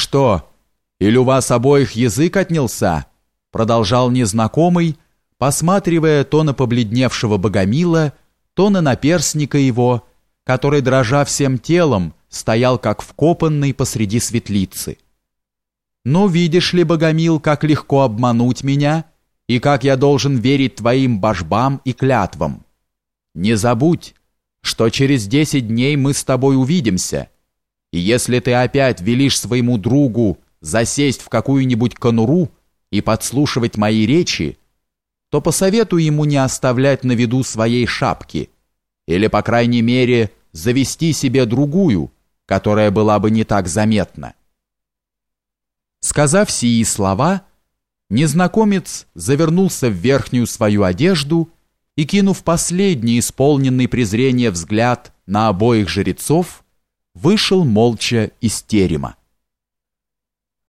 «Что, или у вас обоих язык отнялся?» Продолжал незнакомый, посматривая то на побледневшего богомила, то на наперсника его, который, дрожа всем телом, стоял как вкопанный посреди светлицы. «Ну, видишь ли, богомил, как легко обмануть меня, и как я должен верить твоим божбам и клятвам. Не забудь, что через десять дней мы с тобой увидимся, и если ты опять велишь своему другу засесть в какую-нибудь конуру и подслушивать мои речи, то посоветую ему не оставлять на виду своей шапки или, по крайней мере, завести себе другую, которая была бы не так заметна. Сказав сии слова, незнакомец завернулся в верхнюю свою одежду и, кинув последний исполненный презрения взгляд на обоих жрецов, вышел молча из терема.